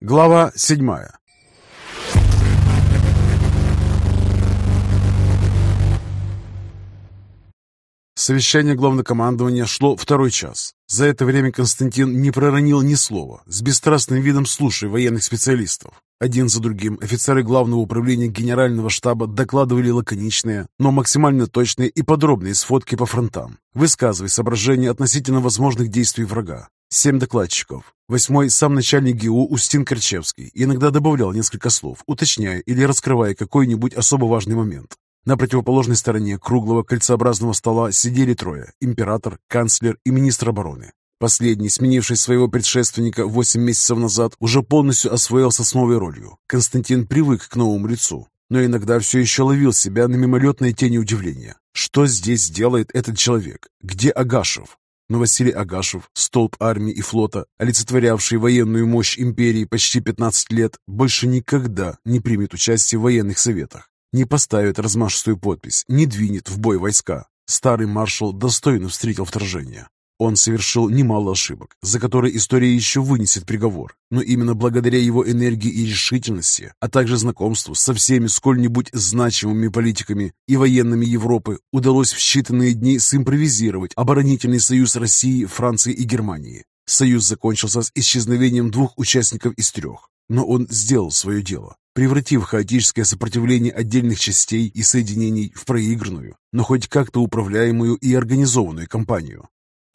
Глава седьмая Совещание главнокомандования шло второй час. За это время Константин не проронил ни слова, с бесстрастным видом слушая военных специалистов. Один за другим офицеры Главного управления Генерального штаба докладывали лаконичные, но максимально точные и подробные сводки по фронтам, высказывая соображения относительно возможных действий врага. Семь докладчиков. Восьмой сам начальник ГИУ Устин Корчевский иногда добавлял несколько слов, уточняя или раскрывая какой-нибудь особо важный момент. На противоположной стороне круглого кольцеобразного стола сидели трое – император, канцлер и министр обороны. Последний, сменивший своего предшественника 8 месяцев назад, уже полностью освоился с новой ролью. Константин привык к новому лицу, но иногда все еще ловил себя на мимолетной тени удивления. Что здесь делает этот человек? Где Агашев? Но Василий Агашев, столб армии и флота, олицетворявший военную мощь империи почти 15 лет, больше никогда не примет участие в военных советах не поставит размашистую подпись, не двинет в бой войска. Старый маршал достойно встретил вторжение. Он совершил немало ошибок, за которые история еще вынесет приговор, но именно благодаря его энергии и решительности, а также знакомству со всеми сколь-нибудь значимыми политиками и военными Европы удалось в считанные дни симпровизировать оборонительный союз России, Франции и Германии. Союз закончился с исчезновением двух участников из трех, но он сделал свое дело превратив хаотическое сопротивление отдельных частей и соединений в проигранную, но хоть как-то управляемую и организованную кампанию.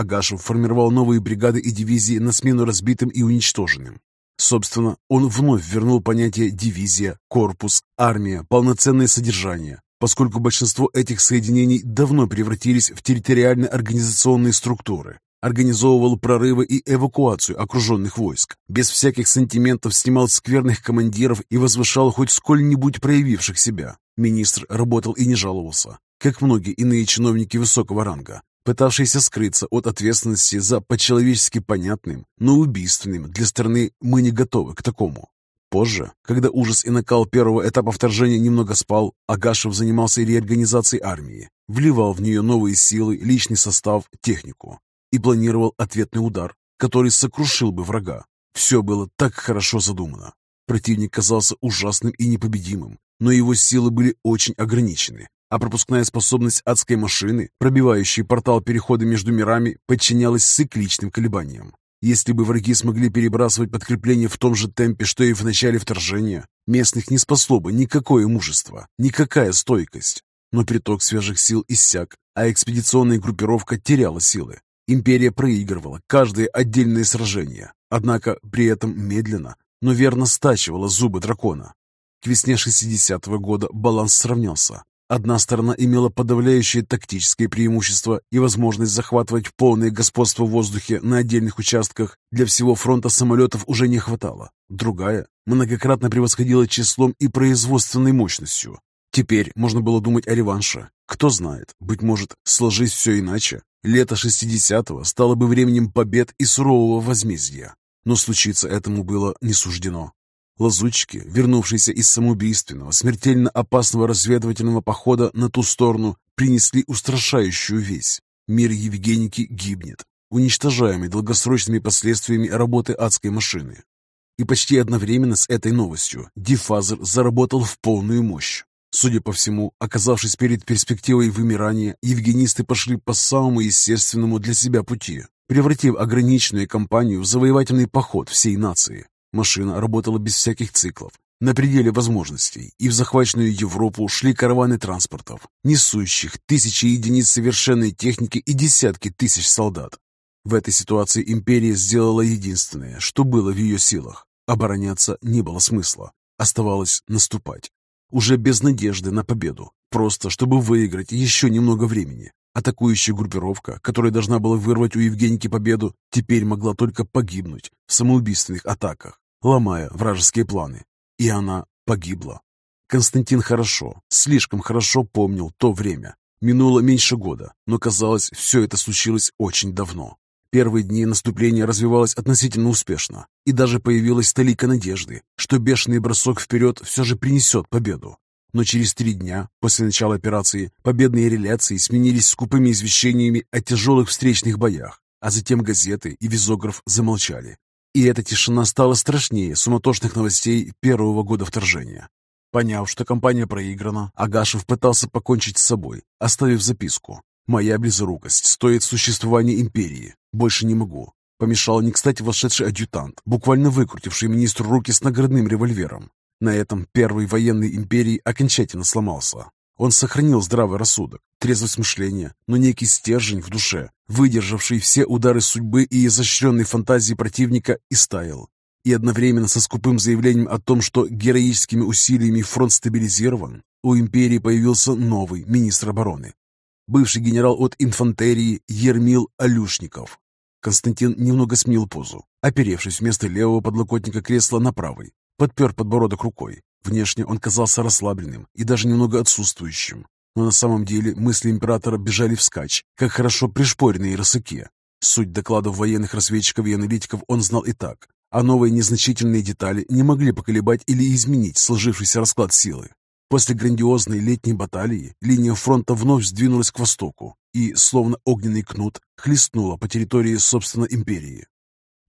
Агашев формировал новые бригады и дивизии на смену разбитым и уничтоженным. Собственно, он вновь вернул понятие «дивизия», «корпус», «армия», «полноценное содержание», поскольку большинство этих соединений давно превратились в территориально-организационные структуры, организовывал прорывы и эвакуацию окруженных войск, без всяких сантиментов снимал скверных командиров и возвышал хоть сколь-нибудь проявивших себя. Министр работал и не жаловался, как многие иные чиновники высокого ранга, пытавшиеся скрыться от ответственности за по-человечески понятным, но убийственным для страны «мы не готовы к такому». Позже, когда ужас и накал первого этапа вторжения немного спал, Агашев занимался реорганизацией армии, вливал в нее новые силы, личный состав, технику и планировал ответный удар, который сокрушил бы врага. Все было так хорошо задумано. Противник казался ужасным и непобедимым, но его силы были очень ограничены, а пропускная способность адской машины, пробивающей портал перехода между мирами, подчинялась цикличным колебаниям. Если бы враги смогли перебрасывать подкрепление в том же темпе, что и в начале вторжения, местных не спасло бы никакое мужество, никакая стойкость. Но приток свежих сил иссяк, а экспедиционная группировка теряла силы. Империя проигрывала каждое отдельное сражение, однако при этом медленно, но верно стачивала зубы дракона. К весне 60-го года баланс сравнялся. Одна сторона имела подавляющее тактическое преимущество и возможность захватывать полное господство в воздухе на отдельных участках. Для всего фронта самолетов уже не хватало. Другая многократно превосходила числом и производственной мощностью. Теперь можно было думать о реванше. Кто знает, быть может, сложись все иначе. Лето 60-го стало бы временем побед и сурового возмездия, но случиться этому было не суждено. Лазутчики, вернувшиеся из самоубийственного, смертельно опасного разведывательного похода на ту сторону, принесли устрашающую весть. Мир Евгеники гибнет, уничтожаемый долгосрочными последствиями работы адской машины. И почти одновременно с этой новостью Дифазер заработал в полную мощь. Судя по всему, оказавшись перед перспективой вымирания, евгенисты пошли по самому естественному для себя пути, превратив ограниченную кампанию в завоевательный поход всей нации. Машина работала без всяких циклов, на пределе возможностей, и в захваченную Европу шли караваны транспортов, несущих тысячи единиц совершенной техники и десятки тысяч солдат. В этой ситуации империя сделала единственное, что было в ее силах. Обороняться не было смысла, оставалось наступать. Уже без надежды на победу, просто чтобы выиграть еще немного времени. Атакующая группировка, которая должна была вырвать у Евгеники победу, теперь могла только погибнуть в самоубийственных атаках, ломая вражеские планы. И она погибла. Константин хорошо, слишком хорошо помнил то время. Минуло меньше года, но казалось, все это случилось очень давно. Первые дни наступления развивалось относительно успешно, и даже появилась толика надежды, что бешеный бросок вперед все же принесет победу. Но через три дня после начала операции победные реляции сменились скупыми извещениями о тяжелых встречных боях, а затем газеты и визограф замолчали. И эта тишина стала страшнее суматошных новостей первого года вторжения. Поняв, что компания проиграна, Агашев пытался покончить с собой, оставив записку. «Моя близорукость стоит существования империи. Больше не могу». Помешал не кстати вошедший адъютант, буквально выкрутивший министру руки с наградным револьвером. На этом первый военный империи окончательно сломался. Он сохранил здравый рассудок, трезвость мышления, но некий стержень в душе, выдержавший все удары судьбы и изощренной фантазии противника, истаял. И одновременно со скупым заявлением о том, что героическими усилиями фронт стабилизирован, у империи появился новый министр обороны. Бывший генерал от инфантерии Ермил Алюшников. Константин немного сменил позу, оперевшись вместо левого подлокотника кресла на правый, подпер подбородок рукой, Внешне он казался расслабленным и даже немного отсутствующим, но на самом деле мысли императора бежали вскачь, как хорошо пришпоренные рысаки. Суть докладов военных разведчиков и аналитиков он знал и так, а новые незначительные детали не могли поколебать или изменить сложившийся расклад силы. После грандиозной летней баталии линия фронта вновь сдвинулась к востоку и, словно огненный кнут, хлестнула по территории, собственно, империи.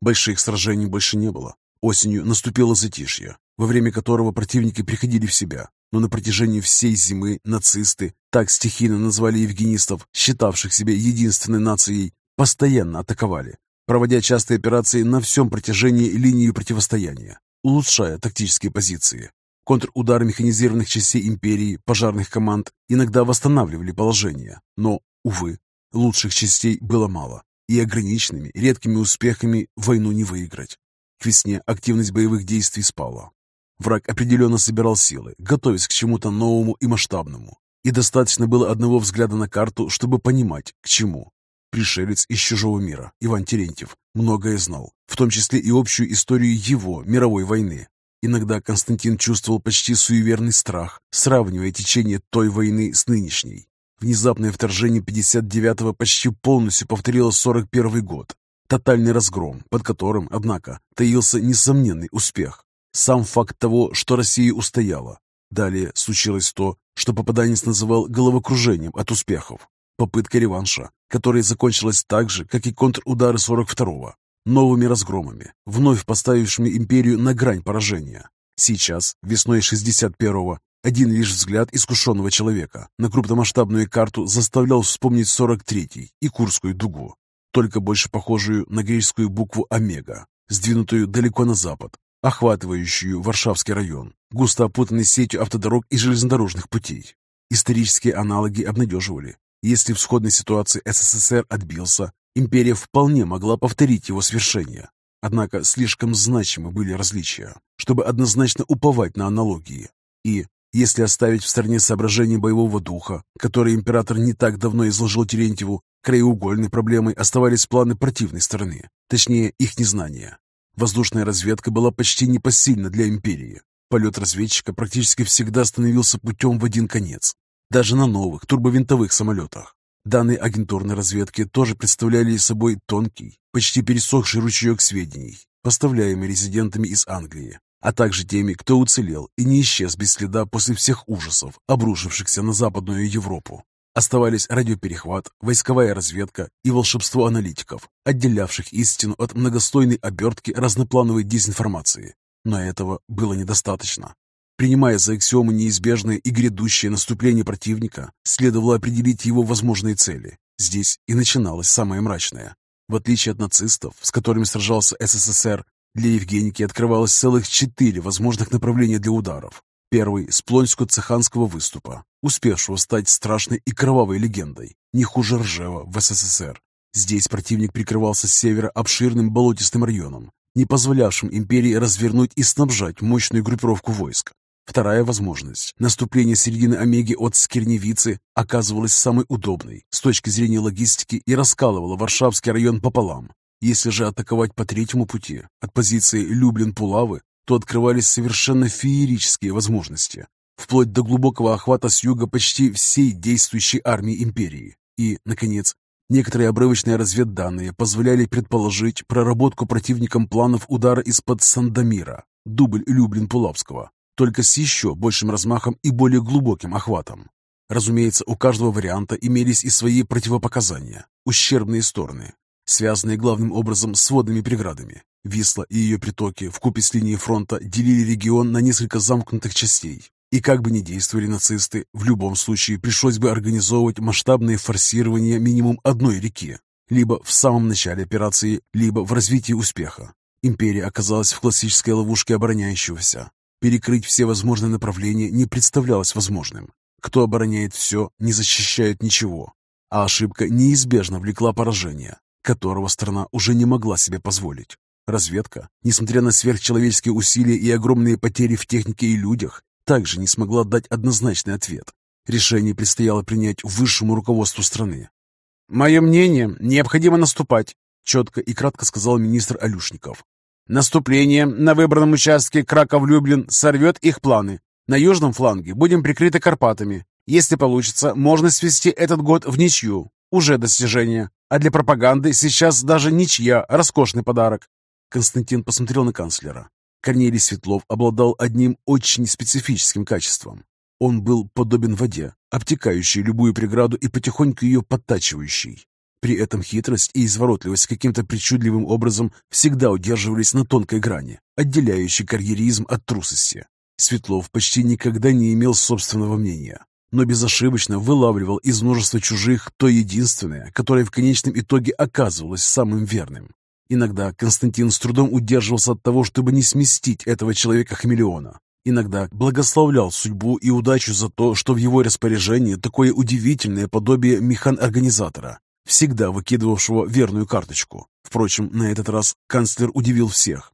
Больших сражений больше не было. Осенью наступило затишье, во время которого противники приходили в себя, но на протяжении всей зимы нацисты, так стихийно назвали евгенистов, считавших себя единственной нацией, постоянно атаковали, проводя частые операции на всем протяжении линии противостояния, улучшая тактические позиции. Контрудары механизированных частей империи, пожарных команд иногда восстанавливали положение, но, увы, лучших частей было мало, и ограниченными, редкими успехами войну не выиграть. К весне активность боевых действий спала. Враг определенно собирал силы, готовясь к чему-то новому и масштабному. И достаточно было одного взгляда на карту, чтобы понимать, к чему. Пришелец из чужого мира, Иван Терентьев, многое знал, в том числе и общую историю его мировой войны. Иногда Константин чувствовал почти суеверный страх, сравнивая течение той войны с нынешней. Внезапное вторжение 59-го почти полностью повторило 41 год. Тотальный разгром, под которым, однако, таился несомненный успех. Сам факт того, что Россия устояла. Далее случилось то, что попаданец называл головокружением от успехов. Попытка реванша, которая закончилась так же, как и контрудары 42-го. Новыми разгромами, вновь поставившими империю на грань поражения. Сейчас, весной 61-го, один лишь взгляд искушенного человека на крупномасштабную карту заставлял вспомнить 43-й и Курскую дугу, только больше похожую на греческую букву «Омега», сдвинутую далеко на запад, охватывающую Варшавский район, густо опутанный сетью автодорог и железнодорожных путей. Исторические аналоги обнадеживали. Если в сходной ситуации СССР отбился, империя вполне могла повторить его свершение. Однако слишком значимы были различия, чтобы однозначно уповать на аналогии. И, если оставить в стороне соображения боевого духа, которые император не так давно изложил Терентьеву, краеугольной проблемой оставались планы противной стороны, точнее их незнание. Воздушная разведка была почти непосильна для империи. Полет разведчика практически всегда становился путем в один конец, даже на новых турбовинтовых самолетах. Данные агентурной разведки тоже представляли собой тонкий, почти пересохший ручеек сведений, поставляемый резидентами из Англии, а также теми, кто уцелел и не исчез без следа после всех ужасов, обрушившихся на Западную Европу. Оставались радиоперехват, войсковая разведка и волшебство аналитиков, отделявших истину от многослойной обертки разноплановой дезинформации. Но этого было недостаточно. Принимая за аксиому неизбежное и грядущее наступление противника, следовало определить его возможные цели. Здесь и начиналось самое мрачное. В отличие от нацистов, с которыми сражался СССР, для Евгеники открывалось целых четыре возможных направления для ударов. Первый с Плонско-Цеханского выступа, успевшего стать страшной и кровавой легендой, не хуже Ржева в СССР. Здесь противник прикрывался с севера обширным болотистым районом, не позволявшим империи развернуть и снабжать мощную группировку войск. Вторая возможность, наступление середины Омеги от Скирневицы, оказывалась самой удобной с точки зрения логистики и раскалывала Варшавский район пополам. Если же атаковать по третьему пути, от позиции Люблин-Пулавы, то открывались совершенно феерические возможности, вплоть до глубокого охвата с юга почти всей действующей армии империи. И, наконец, некоторые обрывочные разведданные позволяли предположить проработку противником планов удара из-под Сандомира, дубль Люблин-Пулавского, только с еще большим размахом и более глубоким охватом. Разумеется, у каждого варианта имелись и свои противопоказания, ущербные стороны. связанные главным образом с водными преградами. Висла и ее притоки вкупе с линией фронта делили регион на несколько замкнутых частей. И как бы ни действовали нацисты, в любом случае пришлось бы организовывать масштабное форсирование минимум одной реки, либо в самом начале операции, либо в развитии успеха. Империя оказалась в классической ловушке обороняющегося. Перекрыть все возможные направления не представлялось возможным. Кто обороняет все, не защищает ничего. А ошибка неизбежно влекла поражение, которого страна уже не могла себе позволить. Разведка, несмотря на сверхчеловеческие усилия и огромные потери в технике и людях, также не смогла дать однозначный ответ. Решение предстояло принять высшему руководству страны. «Мое мнение, необходимо наступать», — четко и кратко сказал министр Алюшников. «Наступление на выбранном участке Краков-Люблин сорвет их планы. На южном фланге будем прикрыты Карпатами. Если получится, можно свести этот год в ничью. Уже достижение. А для пропаганды сейчас даже ничья – роскошный подарок. Константин посмотрел на канцлера. Корнелий Светлов обладал одним очень специфическим качеством. Он был подобен воде, обтекающей любую преграду и потихоньку ее подтачивающей. При этом хитрость и изворотливость каким-то причудливым образом всегда удерживались на тонкой грани, отделяющей карьеризм от трусости. Светлов почти никогда не имел собственного мнения, но безошибочно вылавливал из множества чужих то единственное, которое в конечном итоге оказывалось самым верным. Иногда Константин с трудом удерживался от того, чтобы не сместить этого человека-хамелеона. Иногда благословлял судьбу и удачу за то, что в его распоряжении такое удивительное подобие механ-организатора, всегда выкидывавшего верную карточку. Впрочем, на этот раз канцлер удивил всех.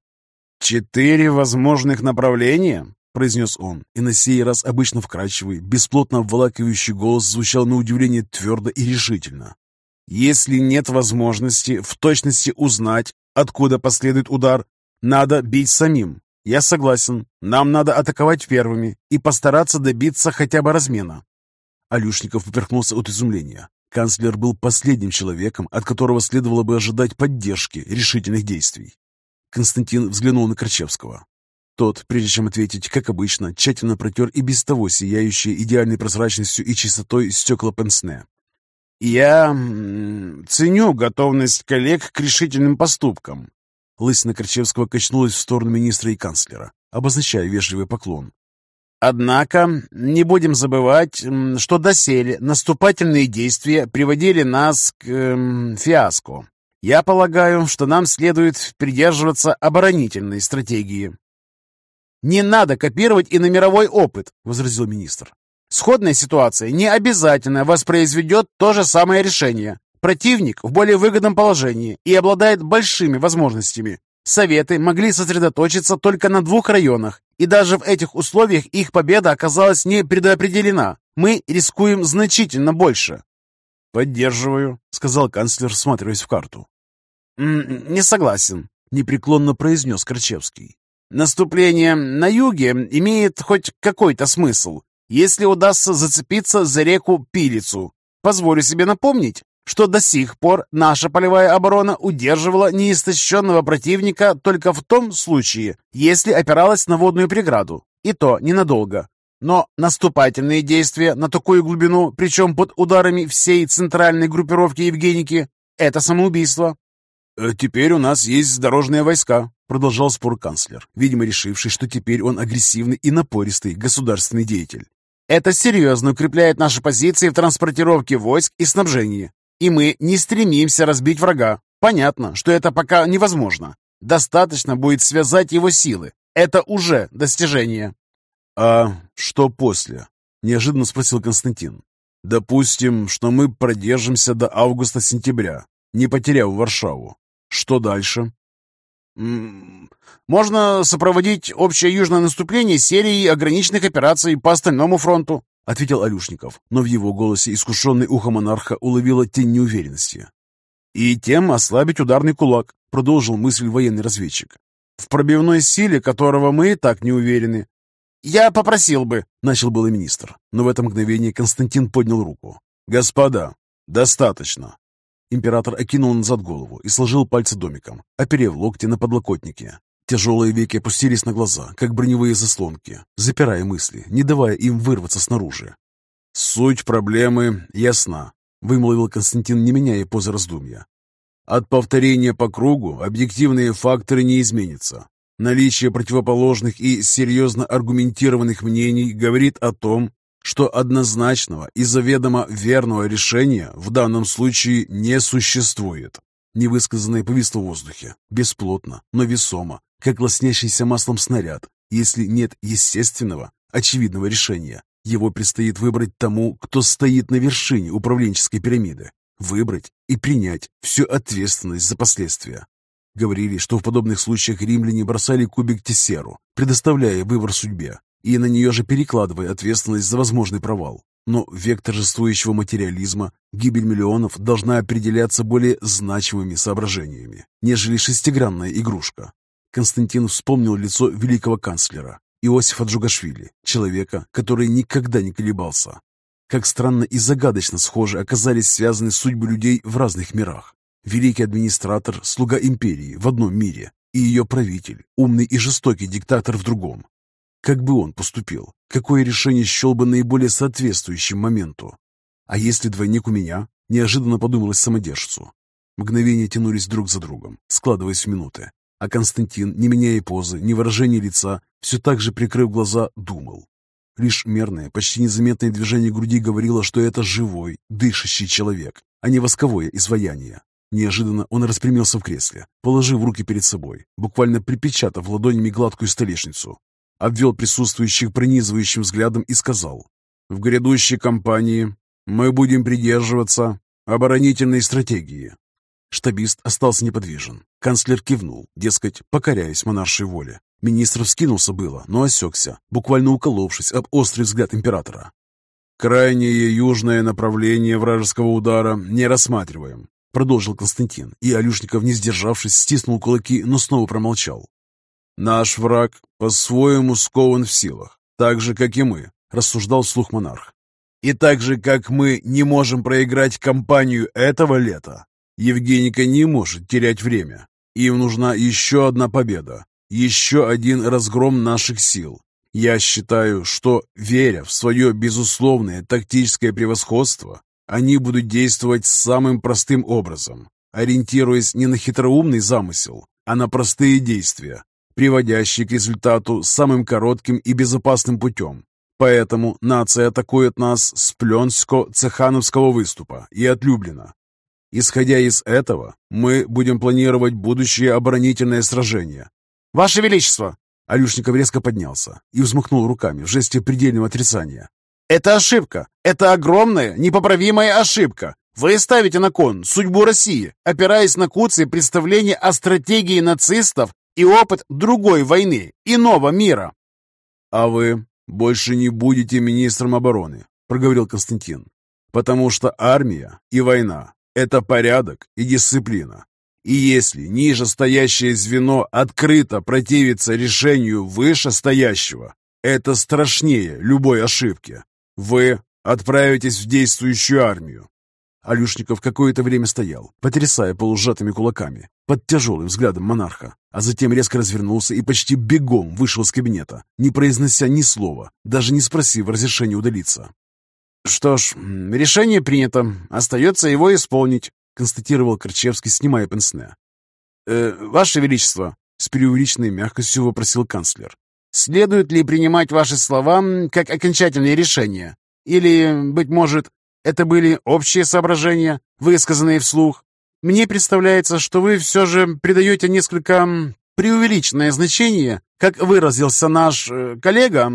«Четыре возможных направления?» — произнес он, и на сей раз обычно вкрадчивый, бесплотно обволакивающий голос звучал на удивление твердо и решительно. Если нет возможности в точности узнать, откуда последует удар, надо бить самим. Я согласен, нам надо атаковать первыми и постараться добиться хотя бы размена. Алюшников поперхнулся от изумления. Канцлер был последним человеком, от которого следовало бы ожидать поддержки решительных действий. Константин взглянул на Корчевского. Тот, прежде чем ответить, как обычно, тщательно протер и без того сияющие идеальной прозрачностью и чистотой стекла пенсне. «Я ценю готовность коллег к решительным поступкам». Лысина Корчевского качнулась в сторону министра и канцлера, обозначая вежливый поклон. «Однако не будем забывать, что доселе наступательные действия приводили нас к э, фиаско. Я полагаю, что нам следует придерживаться оборонительной стратегии». «Не надо копировать и на мировой опыт», — возразил министр. Сходная ситуация не обязательно воспроизведет то же самое решение. Противник в более выгодном положении и обладает большими возможностями. Советы могли сосредоточиться только на двух районах, и даже в этих условиях их победа оказалась не предопределена. Мы рискуем значительно больше. «Поддерживаю», — сказал канцлер, всматриваясь в карту. «Не согласен», — непреклонно произнес Корчевский. «Наступление на юге имеет хоть какой-то смысл, если удастся зацепиться за реку Пилицу. Позволю себе напомнить, что до сих пор наша полевая оборона удерживала неистощенного противника только в том случае, если опиралась на водную преграду, и то ненадолго. Но наступательные действия на такую глубину, причем под ударами всей центральной группировки Евгеники, это самоубийство. «Э, «Теперь у нас есть дорожные войска», — продолжал спор канцлер, видимо, решивший, что теперь он агрессивный и напористый государственный деятель. Это серьезно укрепляет наши позиции в транспортировке войск и снабжении. И мы не стремимся разбить врага. Понятно, что это пока невозможно. Достаточно будет связать его силы. Это уже достижение. «А что после?» – неожиданно спросил Константин. «Допустим, что мы продержимся до августа-сентября, не потеряв Варшаву. Что дальше?» Можно сопроводить общее южное наступление серией ограниченных операций по остальному фронту, ответил Алюшников, но в его голосе искушенный ухо монарха уловило тень неуверенности. И тем ослабить ударный кулак, продолжил мысль военный разведчик, в пробивной силе которого мы и так не уверены. «Я попросил бы», — начал был министр, но в это мгновение Константин поднял руку. «Господа, достаточно. Император окинул назад голову и сложил пальцы домиком, оперев локти на подлокотнике. Тяжелые веки опустились на глаза, как броневые заслонки, запирая мысли, не давая им вырваться снаружи. «Суть проблемы ясна», — вымолвил Константин, не меняя позы раздумья. От повторения по кругу объективные факторы не изменятся. Наличие противоположных и серьезно аргументированных мнений говорит о том, что однозначного и заведомо верного решения в данном случае не существует. Невысказанное повисло в воздухе, бесплотно, но весомо, как лоснящийся маслом снаряд. Если нет естественного, очевидного решения, его предстоит выбрать тому, кто стоит на вершине управленческой пирамиды. Выбрать и принять всю ответственность за последствия. Говорили, что в подобных случаях римляне бросали кубик Тессеру, предоставляя выбор судьбе, и на нее же перекладывая ответственность за возможный провал. Но век торжествующего материализма, гибель миллионов должна определяться более значимыми соображениями, нежели шестигранная игрушка. Константин вспомнил лицо великого канцлера Иосифа Джугашвили, человека, который никогда не колебался. Как странно и загадочно схожи оказались связаны судьбы людей в разных мирах. Великий администратор, слуга империи в одном мире, и ее правитель, умный и жестокий диктатор в другом. Как бы он поступил? Какое решение счел бы наиболее соответствующим моменту? А если двойник у меня? Неожиданно подумалось самодержцу. Мгновения тянулись друг за другом, складываясь в минуты. А Константин, не меняя позы, ни выражения лица, все так же, прикрыв глаза, думал. Лишь мерное, почти незаметное движение груди говорило, что это живой, дышащий человек, а не восковое изваяние. Неожиданно он распрямился в кресле, положив руки перед собой, буквально припечатав ладонями гладкую столешницу, обвел присутствующих пронизывающим взглядом и сказал, «В грядущей кампании мы будем придерживаться оборонительной стратегии». Штабист остался неподвижен. Канцлер кивнул, дескать, покоряясь монаршей воле. Министр вскинулся было, но осекся, буквально уколовшись об острый взгляд императора. «Крайнее южное направление вражеского удара не рассматриваем», продолжил Константин, и Алюшников, не сдержавшись, стиснул кулаки, но снова промолчал. «Наш враг по-своему скован в силах, так же, как и мы», — рассуждал вслух монарх. «И так же, как мы не можем проиграть кампанию этого лета, Евгеника не может терять время. Им нужна еще одна победа, еще один разгром наших сил. Я считаю, что, веря в свое безусловное тактическое превосходство, они будут действовать самым простым образом, ориентируясь не на хитроумный замысел, а на простые действия, приводящий к результату самым коротким и безопасным путем. Поэтому нация атакует нас с Пленско-Цехановского выступа и от Люблина. Исходя из этого, мы будем планировать будущее оборонительное сражение. «Ваше Величество!» Алюшников резко поднялся и взмахнул руками в жесте предельного отрицания. «Это ошибка! Это огромная, непоправимая ошибка! Вы ставите на кон судьбу России, опираясь на куцы представления о стратегии нацистов и опыт другой войны, иного мира. «А вы больше не будете министром обороны», — проговорил Константин, «потому что армия и война — это порядок и дисциплина. И если нижестоящее звено открыто противится решению вышестоящего, это страшнее любой ошибки. Вы отправитесь в действующую армию, Алюшников какое-то время стоял, потрясая полужатыми кулаками, под тяжелым взглядом монарха, а затем резко развернулся и почти бегом вышел из кабинета, не произнося ни слова, даже не спросив разрешения удалиться. «Что ж, решение принято. Остается его исполнить», — констатировал Корчевский, снимая пенсне. «Э, «Ваше Величество», — с преувеличенной мягкостью вопросил канцлер, «следует ли принимать ваши слова как окончательное решение? Или, быть может, это были общие соображения, высказанные вслух. Мне представляется, что вы все же придаете несколько преувеличенное значение, как выразился наш э, коллега,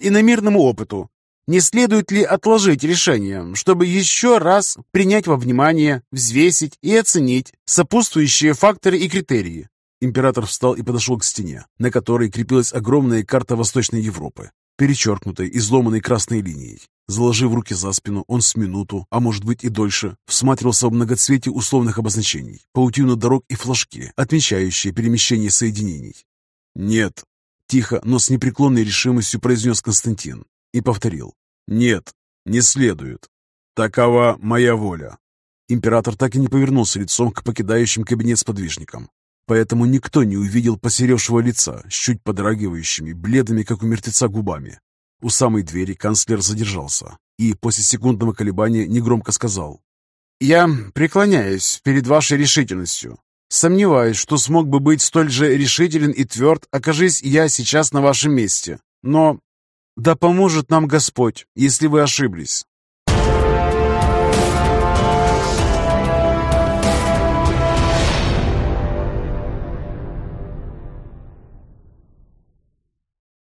иномирному опыту. Не следует ли отложить решение, чтобы еще раз принять во внимание, взвесить и оценить сопутствующие факторы и критерии? Император встал и подошел к стене, на которой крепилась огромная карта Восточной Европы, перечеркнутой изломанной красной линией. Заложив руки за спину, он с минуту, а может быть и дольше, всматривался в многоцветие условных обозначений, паутину дорог и флажки, отмечающие перемещение соединений. «Нет», — тихо, но с непреклонной решимостью произнес Константин и повторил. «Нет, не следует. Такова моя воля». Император так и не повернулся лицом к покидающим кабинет сподвижникам, поэтому никто не увидел посеревшего лица с чуть подрагивающими, бледными, как у мертвеца, губами. У самой двери канцлер задержался и после секундного колебания негромко сказал Я преклоняюсь перед вашей решительностью. Сомневаюсь, что смог бы быть столь же решителен и тверд, окажись я сейчас на вашем месте. Но да поможет нам Господь, если вы ошиблись.